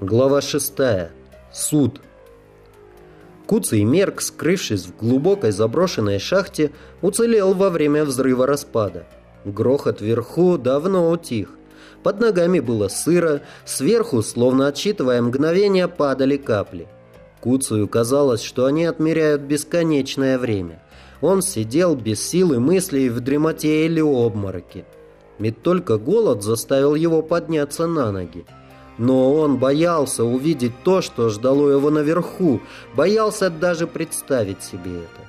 Глава 6. Суд. Куцый Мерк, скрывшись в глубокой заброшенной шахте, уцелел во время взрыва распада. Грохот вверху давно утих. Под ногами было сыро, сверху, словно отсчитывая мгновения, падали капли. Куцую казалось, что они отмеряют бесконечное время. Он сидел без силы мыслей в дремоте или обмороке. Ведь только голод заставил его подняться на ноги. Но он боялся увидеть то, что ждало его наверху, боялся даже представить себе это.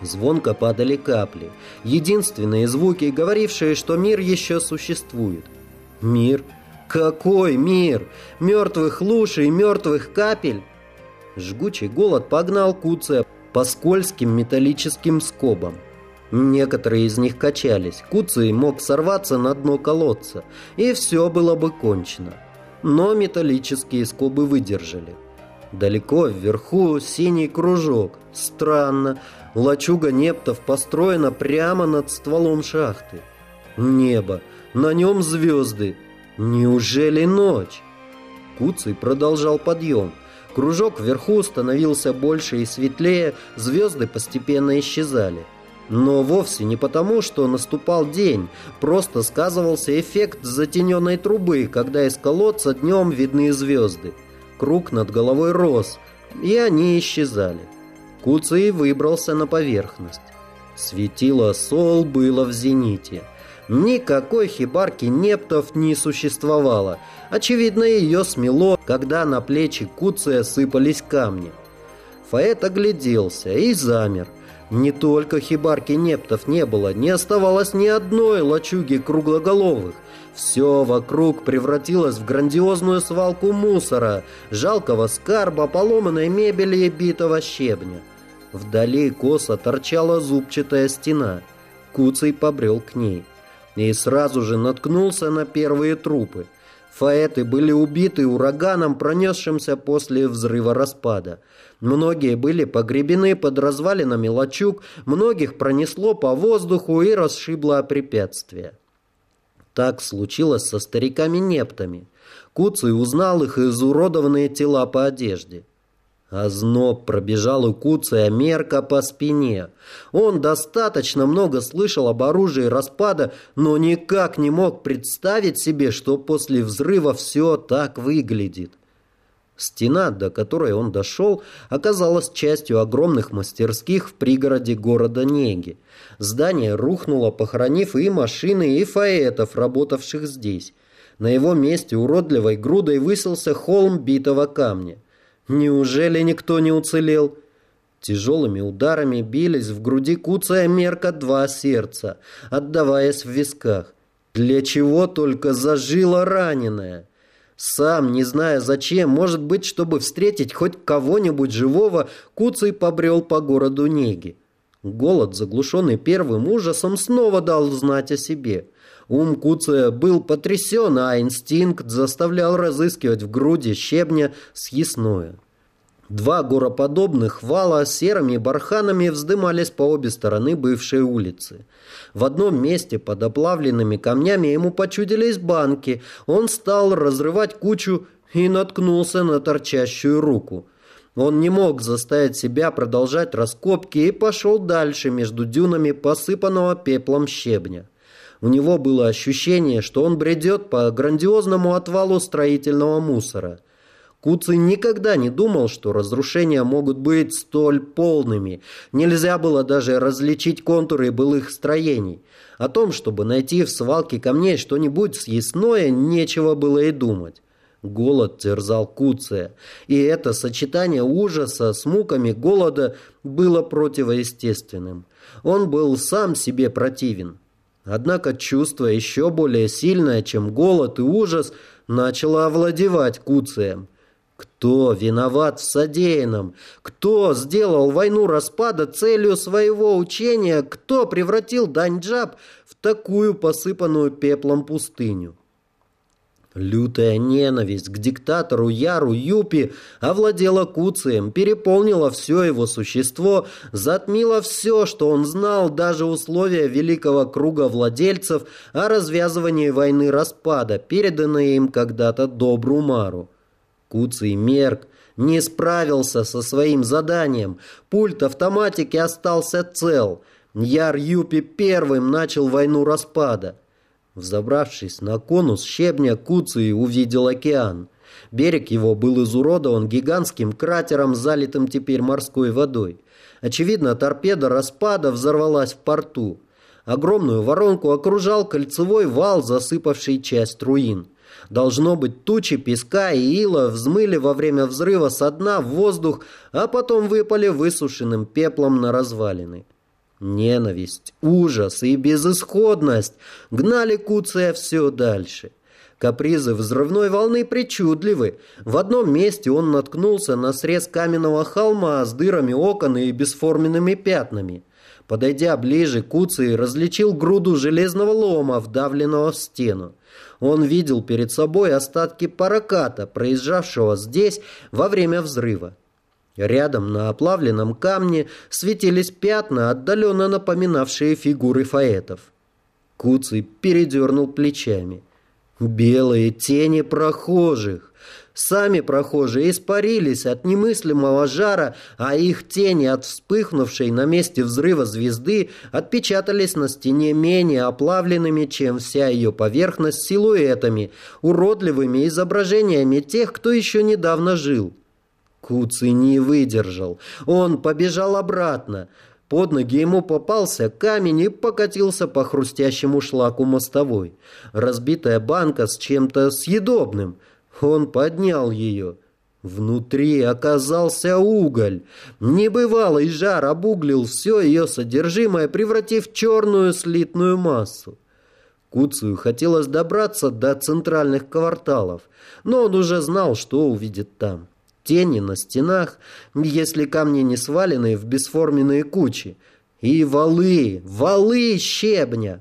Звонко падали капли, единственные звуки, говорившие, что мир еще существует. Мир? Какой мир? Мертвых луж и мертвых капель? Жгучий голод погнал Куция по скользким металлическим скобам. Некоторые из них качались. Куций мог сорваться на дно колодца, и все было бы кончено но металлические скобы выдержали. Далеко вверху синий кружок. Странно, лачуга нептов построена прямо над стволом шахты. Небо, на нем звезды. Неужели ночь? Куцый продолжал подъем. Кружок вверху становился больше и светлее, звезды постепенно исчезали. Но вовсе не потому, что наступал день, просто сказывался эффект затененной трубы, когда из колодца днем видны звезды. Круг над головой рос, и они исчезали. Куцый выбрался на поверхность. Светило Сол было в зените. Никакой хибарки нептов не существовало. Очевидно, ее смело, когда на плечи Куция сыпались камни. Фаэт огляделся и замер. Не только хибарки нептов не было, не оставалось ни одной лачуги круглоголовых. Все вокруг превратилось в грандиозную свалку мусора, жалкого скарба, поломанной мебели и битого щебня. Вдали косо торчала зубчатая стена. Куцый побрел к ней. И сразу же наткнулся на первые трупы. Фаэты были убиты ураганом, пронесшимся после взрыва распада. Многие были погребены под развалинами лачуг, многих пронесло по воздуху и расшибло препятствия. Так случилось со стариками-нептами. Куцый узнал их изуродованные тела по одежде. Озноб пробежал у Куция мерка по спине. Он достаточно много слышал об оружии распада, но никак не мог представить себе, что после взрыва все так выглядит. Стена, до которой он дошел, оказалась частью огромных мастерских в пригороде города Неги. Здание рухнуло, похоронив и машины, и фаэтов, работавших здесь. На его месте уродливой грудой высился холм битого камня. Неужели никто не уцелел? Тяжелыми ударами бились в груди куцая мерка два сердца, отдаваясь в висках. Для чего только зажило раненое? Сам, не зная зачем, может быть, чтобы встретить хоть кого-нибудь живого, Куцый побрел по городу Неги. Голод, заглушенный первым ужасом, снова дал знать о себе. Ум Куция был потрясен, а инстинкт заставлял разыскивать в груди щебня съестное. Два гороподобных вала серыми барханами вздымались по обе стороны бывшей улицы. В одном месте под оплавленными камнями ему почудились банки. Он стал разрывать кучу и наткнулся на торчащую руку. Он не мог заставить себя продолжать раскопки и пошел дальше между дюнами посыпанного пеплом щебня. У него было ощущение, что он бредет по грандиозному отвалу строительного мусора – Куцый никогда не думал, что разрушения могут быть столь полными. Нельзя было даже различить контуры былых строений. О том, чтобы найти в свалке камней что-нибудь съестное, нечего было и думать. Голод терзал Куция, и это сочетание ужаса с муками голода было противоестественным. Он был сам себе противен. Однако чувство еще более сильное, чем голод и ужас, начало овладевать Куцием – кто виноват в содеянном? Кто сделал войну распада целью своего учения? Кто превратил Даньджаб в такую посыпанную пеплом пустыню? Лютая ненависть к диктатору Яру Юпи овладела Куцием, переполнила все его существо, затмила все, что он знал, даже условия великого круга владельцев о развязывании войны распада, переданные им когда-то Добру Мару. Куцый Мерк не справился со своим заданием. Пульт автоматики остался цел. Яр Юпи первым начал войну распада. Взобравшись на конус щебня, Куцый увидел океан. Берег его был изуродован гигантским кратером, залитым теперь морской водой. Очевидно, торпеда распада взорвалась в порту. Огромную воронку окружал кольцевой вал, засыпавший часть руин. Должно быть, тучи песка и ила взмыли во время взрыва со дна в воздух, а потом выпали высушенным пеплом на развалины. Ненависть, ужас и безысходность гнали Куция все дальше. Капризы взрывной волны причудливы. В одном месте он наткнулся на срез каменного холма с дырами окон и бесформенными пятнами. Подойдя ближе, Куций различил груду железного лома, вдавленного в стену. Он видел перед собой остатки параката, проезжавшего здесь во время взрыва. Рядом на оплавленном камне светились пятна, отдаленно напоминавшие фигуры фаэтов. Куцый передернул плечами. Белые тени прохожих. Сами прохожие испарились от немыслимого жара, а их тени от вспыхнувшей на месте взрыва звезды отпечатались на стене менее оплавленными, чем вся ее поверхность, силуэтами, уродливыми изображениями тех, кто еще недавно жил. Куцый не выдержал. Он побежал обратно. Под ноги ему попался камень и покатился по хрустящему шлаку мостовой. Разбитая банка с чем-то съедобным. Он поднял ее. Внутри оказался уголь. Небывалый жар обуглил все ее содержимое, превратив в черную слитную массу. Куцию хотелось добраться до центральных кварталов, но он уже знал, что увидит там тени на стенах, если камни не свалены в бесформенные кучи, и валы, валы щебня.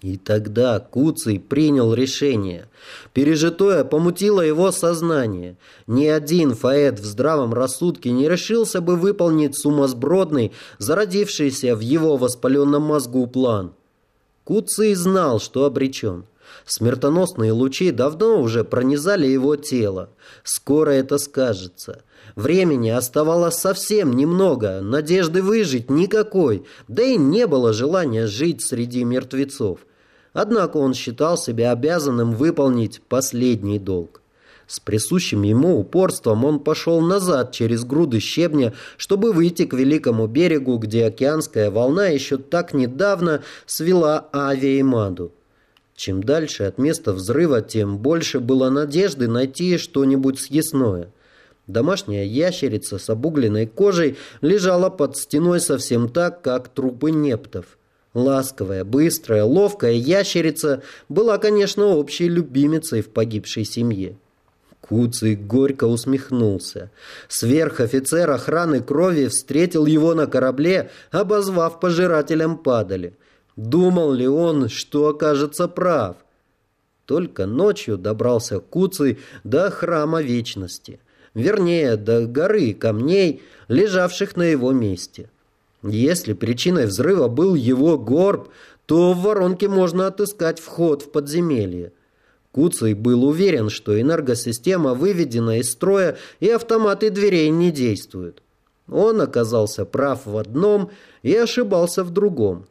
И тогда Куций принял решение. Пережитое помутило его сознание. Ни один фаэт в здравом рассудке не решился бы выполнить сумасбродный, зародившийся в его воспаленном мозгу план. Куций знал, что обречен. Смертоносные лучи давно уже пронизали его тело. Скоро это скажется. Времени оставалось совсем немного, надежды выжить никакой, да и не было желания жить среди мертвецов. Однако он считал себя обязанным выполнить последний долг. С присущим ему упорством он пошел назад через груды щебня, чтобы выйти к великому берегу, где океанская волна еще так недавно свела авиамаду. Чем дальше от места взрыва, тем больше было надежды найти что-нибудь съестное. Домашняя ящерица с обугленной кожей лежала под стеной совсем так, как трупы нептов. Ласковая, быстрая, ловкая ящерица была, конечно, общей любимицей в погибшей семье. Куцый горько усмехнулся. Сверхофицер охраны крови встретил его на корабле, обозвав пожирателем падали. Думал ли он, что окажется прав? Только ночью добрался Куцый до храма вечности. Вернее, до горы камней, лежавших на его месте. Если причиной взрыва был его горб, то в воронке можно отыскать вход в подземелье. Куцый был уверен, что энергосистема выведена из строя и автоматы дверей не действуют. Он оказался прав в одном и ошибался в другом.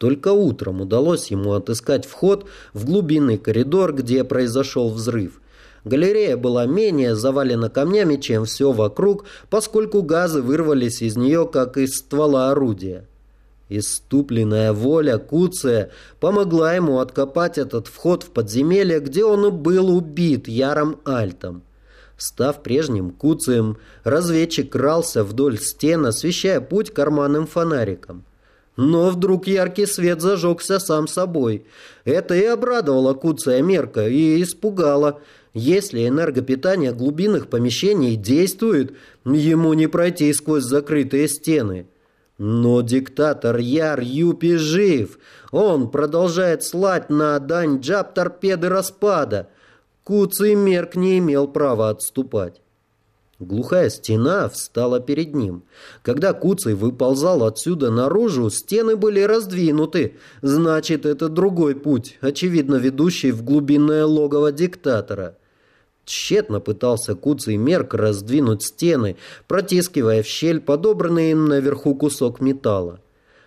Только утром удалось ему отыскать вход в глубинный коридор, где произошел взрыв. Галерея была менее завалена камнями, чем все вокруг, поскольку газы вырвались из нее, как из ствола орудия. Иступленная воля Куция помогла ему откопать этот вход в подземелье, где он был убит Яром Альтом. Став прежним Куцием, разведчик крался вдоль стен, освещая путь карманным фонариком. Но вдруг яркий свет зажегся сам собой. Это и обрадовало Куция Мерка и испугало. Если энергопитание глубинных помещений действует, ему не пройти сквозь закрытые стены. Но диктатор Яр Юпи жив. Он продолжает слать на дань джаб торпеды распада. Куцый Мерк не имел права отступать. Глухая стена встала перед ним. Когда Куцый выползал отсюда наружу, стены были раздвинуты. Значит, это другой путь, очевидно ведущий в глубинное логово диктатора. Тщетно пытался Куцый Мерк раздвинуть стены, протискивая в щель подобранный им наверху кусок металла.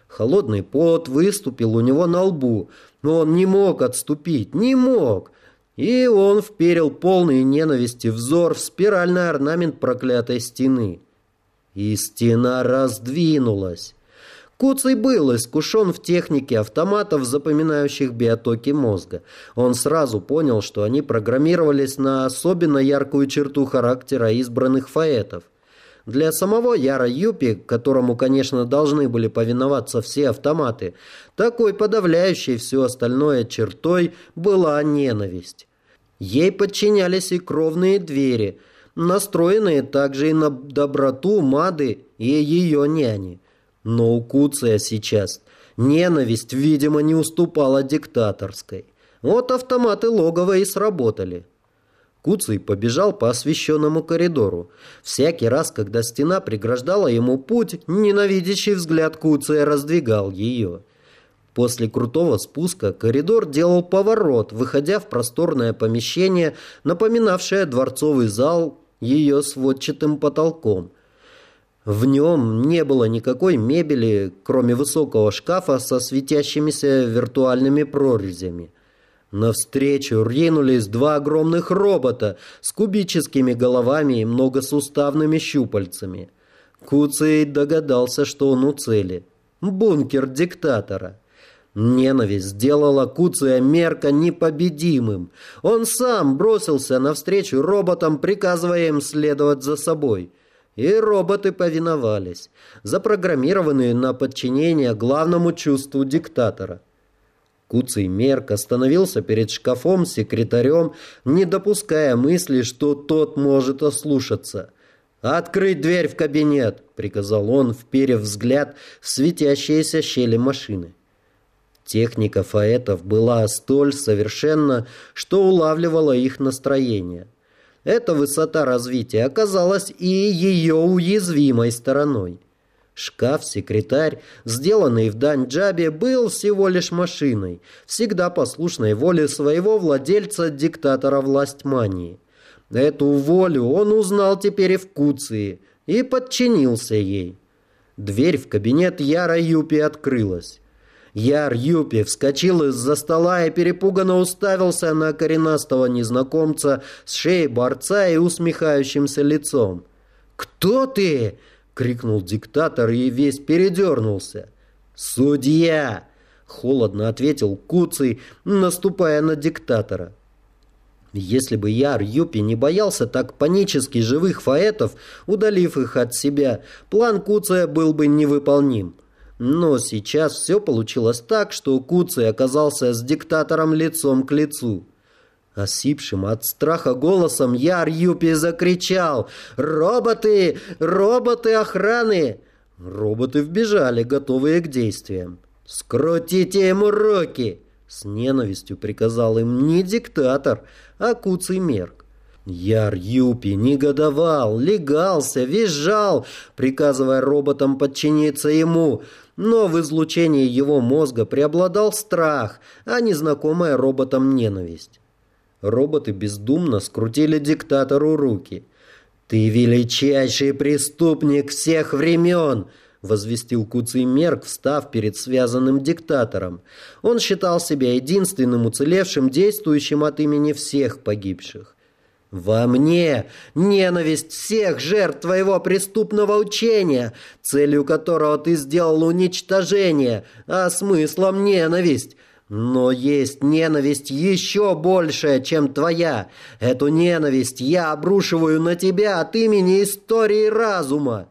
Холодный пот выступил у него на лбу, но он не мог отступить, не мог. И он вперил полный ненависти взор в спиральный орнамент проклятой стены. И стена раздвинулась. Куцый был искушен в технике автоматов, запоминающих биотоки мозга. Он сразу понял, что они программировались на особенно яркую черту характера избранных фаэтов. Для самого Яра Юпи, которому, конечно, должны были повиноваться все автоматы, такой подавляющей все остальное чертой была ненависть. Ей подчинялись и кровные двери, настроенные также и на доброту Мады и ее няни. Но у Куция сейчас ненависть, видимо, не уступала диктаторской. Вот автоматы логова и сработали. Куцый побежал по освещенному коридору. Всякий раз, когда стена преграждала ему путь, ненавидящий взгляд Куция раздвигал ее. После крутого спуска коридор делал поворот, выходя в просторное помещение, напоминавшее дворцовый зал ее сводчатым потолком. В нем не было никакой мебели, кроме высокого шкафа со светящимися виртуальными прорезями. Навстречу ринулись два огромных робота с кубическими головами и многосуставными щупальцами. Куцей догадался, что он у цели. Бункер диктатора. Ненависть сделала Куция Мерка непобедимым. Он сам бросился навстречу роботам, приказывая им следовать за собой. И роботы повиновались, запрограммированные на подчинение главному чувству диктатора. Куцый Мерк остановился перед шкафом секретарем, не допуская мысли, что тот может ослушаться. «Открыть дверь в кабинет!» — приказал он, вперев взгляд в светящиеся щели машины. Техника фаэтов была столь совершенна, что улавливала их настроение. Эта высота развития оказалась и ее уязвимой стороной. Шкаф-секретарь, сделанный в дань Джабе, был всего лишь машиной, всегда послушной воле своего владельца, диктатора власть мании. Эту волю он узнал теперь и в Куции и подчинился ей. Дверь в кабинет Яра Юпи открылась. Яр Юпи вскочил из-за стола и перепуганно уставился на коренастого незнакомца с шеей борца и усмехающимся лицом. «Кто ты?» — крикнул диктатор и весь передернулся. «Судья!» — холодно ответил Куций, наступая на диктатора. Если бы Яр Юпи не боялся так панически живых фаэтов, удалив их от себя, план Куция был бы невыполним. Но сейчас все получилось так, что Куций оказался с диктатором лицом к лицу. Осипшим от страха голосом Яр Юпи закричал «Роботы! Роботы охраны!» Роботы вбежали, готовые к действиям. «Скрутите ему руки!» С ненавистью приказал им не диктатор, а Куцый Мерк. Яр Юпи негодовал, легался, визжал, приказывая роботам подчиниться ему, но в излучении его мозга преобладал страх, а незнакомая роботам ненависть. Роботы бездумно скрутили диктатору руки. «Ты величайший преступник всех времен!» возвестил Куций Мерк, встав перед связанным диктатором. Он считал себя единственным уцелевшим, действующим от имени всех погибших. «Во мне ненависть всех жертв твоего преступного учения, целью которого ты сделал уничтожение, а смыслом ненависть». Но есть ненависть еще большая, чем твоя. Эту ненависть я обрушиваю на тебя от имени истории разума.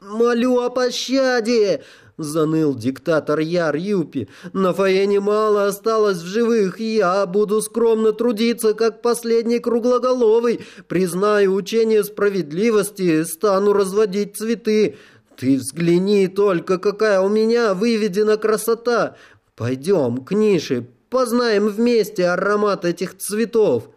«Молю о пощаде!» — заныл диктатор Яр Юпи. «На Фаэне мало осталось в живых, я буду скромно трудиться, как последний круглоголовый, признаю учение справедливости, стану разводить цветы. Ты взгляни только, какая у меня выведена красота! Пойдем к нише, познаем вместе аромат этих цветов.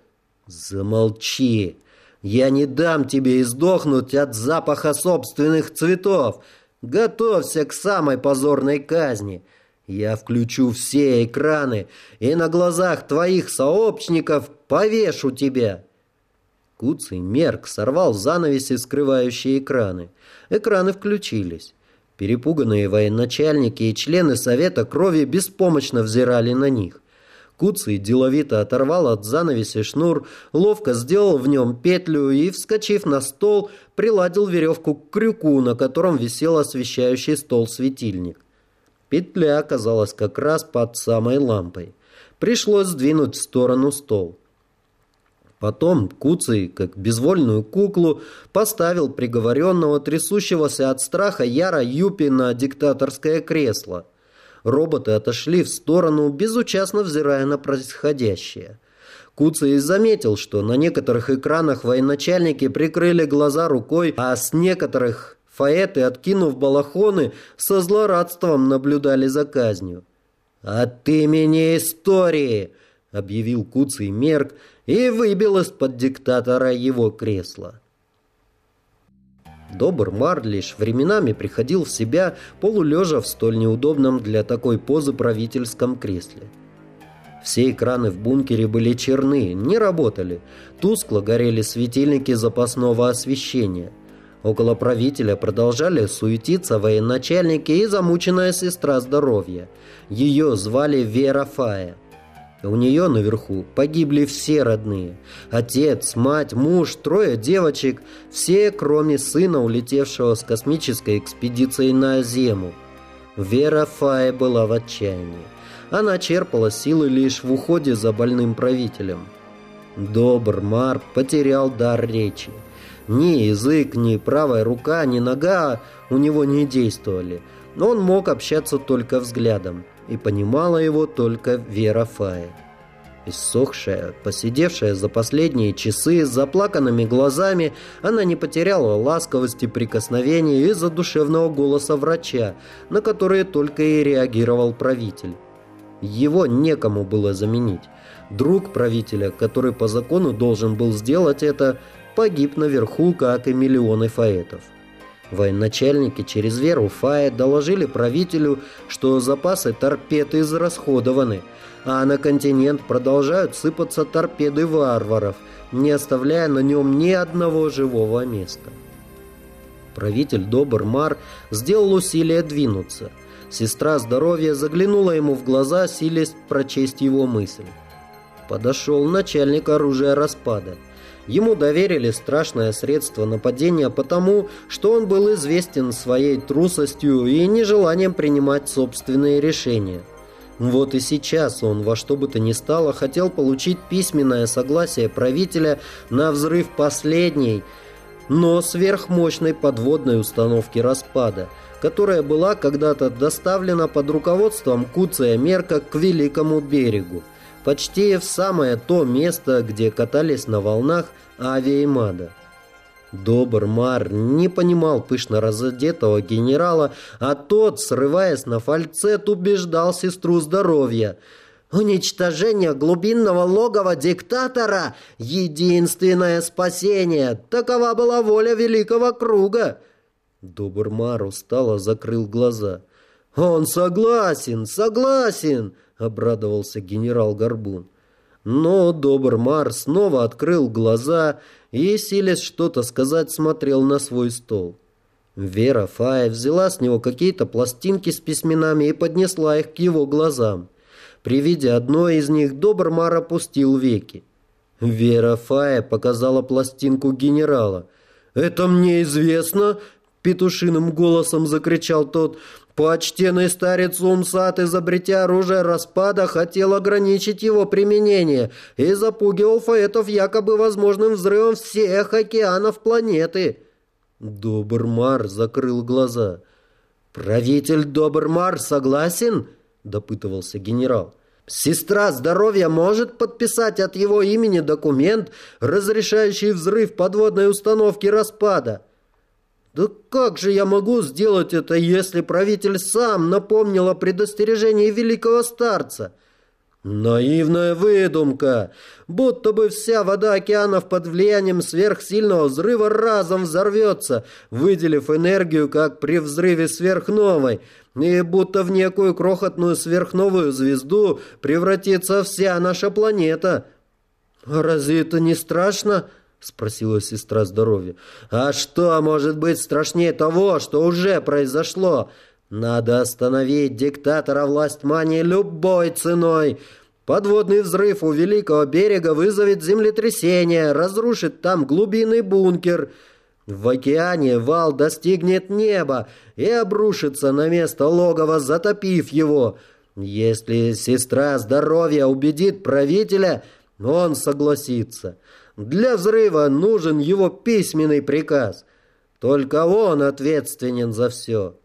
Замолчи. Я не дам тебе издохнуть от запаха собственных цветов. Готовься к самой позорной казни. Я включу все экраны и на глазах твоих сообщников повешу тебя!» Куцый Мерк сорвал занавеси, скрывающие экраны. Экраны включились. Перепуганные военачальники и члены Совета Крови беспомощно взирали на них. Куцый деловито оторвал от занавеси шнур, ловко сделал в нем петлю и, вскочив на стол, приладил веревку к крюку, на котором висел освещающий стол светильник. Петля оказалась как раз под самой лампой. Пришлось сдвинуть в сторону стол. Потом Куцый, как безвольную куклу, поставил приговоренного, трясущегося от страха Яра Юпи на диктаторское кресло. Роботы отошли в сторону, безучастно взирая на происходящее. Куцый заметил, что на некоторых экранах военачальники прикрыли глаза рукой, а с некоторых фаэты, откинув балахоны, со злорадством наблюдали за казнью. «От имени истории!» — объявил Куцый Мерк — и выбил из-под диктатора его кресло. Добр Марлиш временами приходил в себя, полулежа в столь неудобном для такой позы правительском кресле. Все экраны в бункере были черны, не работали. Тускло горели светильники запасного освещения. Около правителя продолжали суетиться военачальники и замученная сестра здоровья. Ее звали Вера Фая. У нее наверху погибли все родные. Отец, мать, муж, трое девочек. Все, кроме сына, улетевшего с космической экспедицией на Зему. Вера Фая была в отчаянии. Она черпала силы лишь в уходе за больным правителем. Добр Мар потерял дар речи. Ни язык, ни правая рука, ни нога у него не действовали. Но он мог общаться только взглядом и понимала его только Вера Фая. Иссохшая, посидевшая за последние часы с заплаканными глазами, она не потеряла ласковости прикосновений из-за душевного голоса врача, на которые только и реагировал правитель. Его некому было заменить. Друг правителя, который по закону должен был сделать это, погиб наверху, как и миллионы фаэтов. Военачальники через веру Фая доложили правителю, что запасы торпед израсходованы, а на континент продолжают сыпаться торпеды варваров, не оставляя на нем ни одного живого места. Правитель Добр Мар сделал усилие двинуться. Сестра здоровья заглянула ему в глаза, силясь прочесть его мысль. Подошел начальник оружия распада – Ему доверили страшное средство нападения потому, что он был известен своей трусостью и нежеланием принимать собственные решения. Вот и сейчас он во что бы то ни стало хотел получить письменное согласие правителя на взрыв последней, но сверхмощной подводной установки распада, которая была когда-то доставлена под руководством Куция Мерка к Великому берегу почти в самое то место, где катались на волнах Ави и Мада. Добр Мар не понимал пышно разодетого генерала, а тот, срываясь на фальцет, убеждал сестру здоровья. «Уничтожение глубинного логова диктатора — единственное спасение! Такова была воля Великого Круга!» Добр Мар устало закрыл глаза. «Он согласен, согласен!» — обрадовался генерал Горбун. Но Добрмар снова открыл глаза и, силясь что-то сказать, смотрел на свой стол. Вера Фая взяла с него какие-то пластинки с письменами и поднесла их к его глазам. При виде одной из них Добрмар опустил веки. Вера Фая показала пластинку генерала. «Это мне известно!» — петушиным голосом закричал тот. Почтенный старец Умсат, изобретя оружие распада, хотел ограничить его применение и запугивал фаэтов якобы возможным взрывом всех океанов планеты. Добрмар закрыл глаза. «Правитель Добрмар согласен?» – допытывался генерал. «Сестра здоровья может подписать от его имени документ, разрешающий взрыв подводной установки распада?» «Да как же я могу сделать это, если правитель сам напомнил о предостережении великого старца?» Наивная выдумка! Будто бы вся вода океанов под влиянием сверхсильного взрыва разом взорвется, выделив энергию, как при взрыве сверхновой, и будто в некую крохотную сверхновую звезду превратится вся наша планета. «А разве это не страшно?» — спросила сестра здоровья. «А что может быть страшнее того, что уже произошло? Надо остановить диктатора власть мани любой ценой!» Подводный взрыв у Великого берега вызовет землетрясение, разрушит там глубинный бункер. В океане вал достигнет неба и обрушится на место логова, затопив его. Если сестра здоровья убедит правителя, он согласится. Для взрыва нужен его письменный приказ. Только он ответственен за все.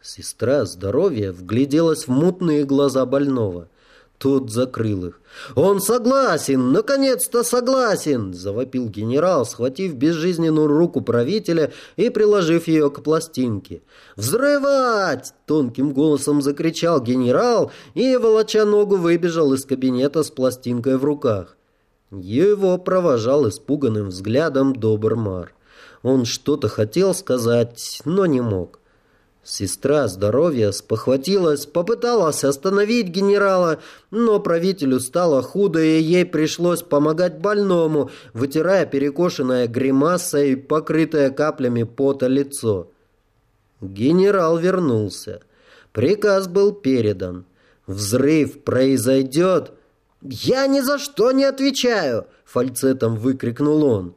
Сестра здоровья вгляделась в мутные глаза больного. Тот закрыл их. «Он согласен! Наконец-то согласен!» Завопил генерал, схватив безжизненную руку правителя и приложив ее к пластинке. «Взрывать!» — тонким голосом закричал генерал и, волоча ногу, выбежал из кабинета с пластинкой в руках. Его провожал испуганным взглядом Добрмар. Он что-то хотел сказать, но не мог. Сестра здоровья спохватилась, попыталась остановить генерала, но правителю стало худо, и ей пришлось помогать больному, вытирая перекошенное гримасой, покрытое каплями пота лицо. Генерал вернулся. Приказ был передан. «Взрыв произойдет!» «Я ни за что не отвечаю!» — фальцетом выкрикнул он.